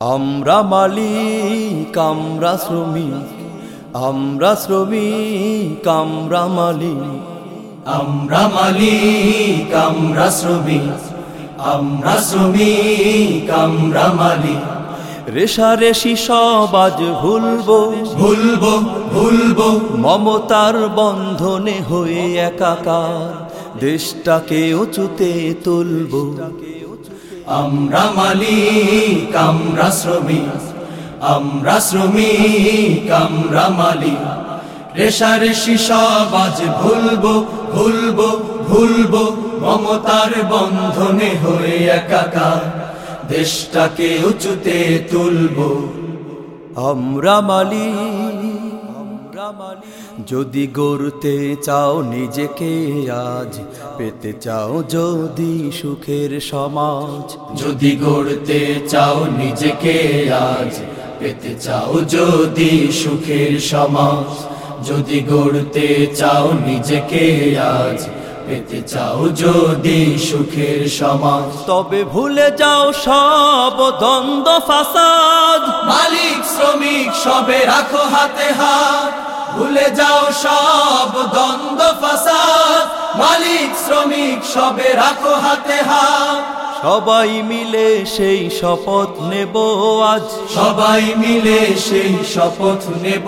আমরা মালিক আমরা শ্রমিক আমরা শ্রমিক আমরা মালিক। আমরা মালিক আমরা শ্রমিক আমরা শ্রমিক আমরা মালিক। রেশারেশি সব আজ ভুলবো ভুলবো ভুলবো। মমতার বন্ধনে হয়ে একাকার। দেশটাকে উঁচুতে তুলবো আমরা মালিক, আমরা শ্রমিক আমরা শ্রমিক, আমরা মালিক। রেশারেশি সব আজ ভুলবো ভুলবো ভুলবো, মমতার বন্ধনে হয়ে একাকার। দেশটাকে উঁচুতে তুলবো। আমরা মালিক যদি গড়তে চাও নিজেকে আজ পেতে চাও যদি সুখের সমাজ। যদি গড়তে চাও নিজেকে আজ পেতে চাও যদি সুখের সমাজ। যদি গড়তে চাও নিজেকে আজ পেতে চাও যদি সুখের সমাজ। তবে ভুলে যাও সব দ্বন্দ্ব ফাসাদ। মালিক শ্রমিক সবে রাখো হাতে হাত। ভুলে যাও সব দ্বন্দ্ব ফাসাদ। মালিক শ্রমিক সবে রাখো হাতে হাত। সবাই মিলে সেই শপথ নেব আজ। সবাই মিলে সেই শপথ নেব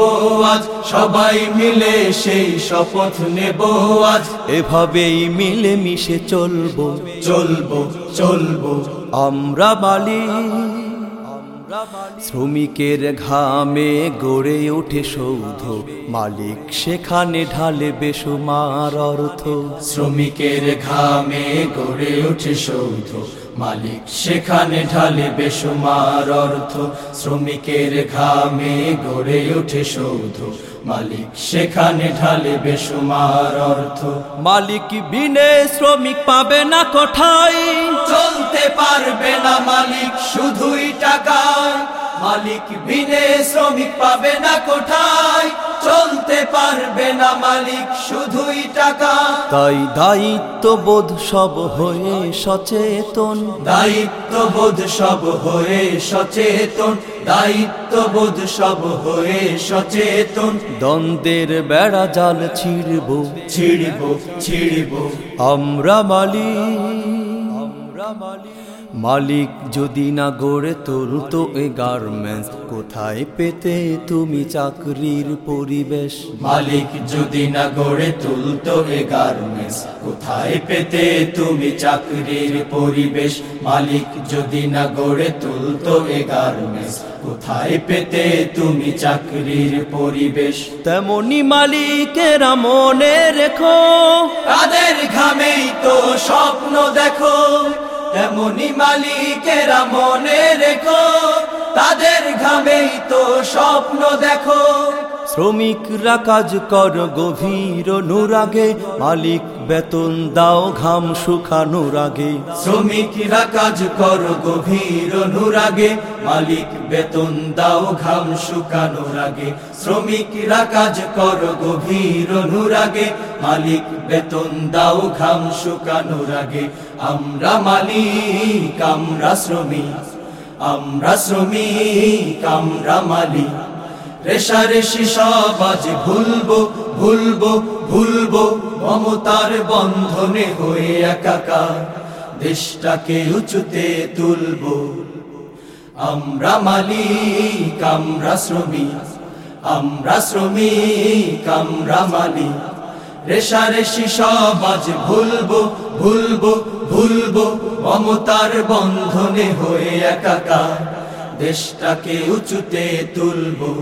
আজ। সবাই মিলে সেই শপথ নেব আজ। এভাবেই মিলে মিশে চলবো। চলবো চলবো। আমরা মালিক। শ্রমিকের ঘামে গড়ে ওঠে সৌধ। মালিক সেখানে ঢালে বেসুমার অর্থ। শ্রমিকের ঘামে গড়ে ওঠে সৌধ। মালিক সেখানে ঢালে বেসুমার অর্থ। শ্রমিকের ঘামে গড়ে ওঠে সৌধ। মালিক সেখানে ঢালে বেসুমার অর্থ। মালিক বিনে শ্রমিক পাবে না কোঠায়। চলতে পারবে না মালিক শুধুই টাকায় মালিক বিনে শ্রমিক পাবে না কোঠায়। চলতে পারবে না মালিক শুধুই টাকা। তাই দায়িত্ববোধ সব হয়ে সচেতন। দায়িত্ববোধ সব হয়ে সচেতন। দায়িত্ববোধ সব হয়ে সচেতন। দ্বন্দ্বের বেড়া জাল ছিড়ব। ছিড়ব ছিড়ব। আমরা মালিক। আমরা মালিক। মালিক যদি না গড়ে তুলতো এ গার্মেন্টস কোথায় পেতে তুমি চাকরির পরিবেশ? মালিক যদি না গড়ে তুলতো এ গার্মেন্টস কোথায় পেতে তুমি চাকরির পরিবেশ? মালিক যদি না গড়ে তুলতো এ গার্মেন্টস কোথায় পেতে তুমি চাকরির পরিবেশ? তেমনি মালিকেরা মনে রেখো। তাদের ঘামেই তো দেখো তেমনি মালিকেরা মনে রেখো তাদের ঘামেই তো স্বপ্ন দেখো। শ্রমিকরা কাজ কর গভীর অনুরাগে, মালিক বেতন দাও ঘাম শুকানোর আগে। শ্রমিকরা কাজ কর গভীর অনুরাগে, মালিক বেতন দাও ঘাম শুকানোর আগে। শ্রমিকরা কাজ কর গভীর অনুরাগে, মালিক বেতন দাও ঘাম শুকানোর আগে। আমরা মালিক, আমরা শ্রমিক আমরা শ্রমিক, আমরা মালিক। রেশারেশি সব আজ ভুলবো ভুলবো ভুলবো, মমতার বন্ধনে হয়ে একাকার। দেশটাকে উঁচুতে তুলবো। আমরা মালিক, আমরা শ্রমিক আমরা শ্রমিক, আমরা মালিক। রেশারেশি সব আজ ভুলবো ভুলবো ভুলবো, মমতার বন্ধনে হয়ে একাকার। দেশটাকে উঁচুতে তুলবো।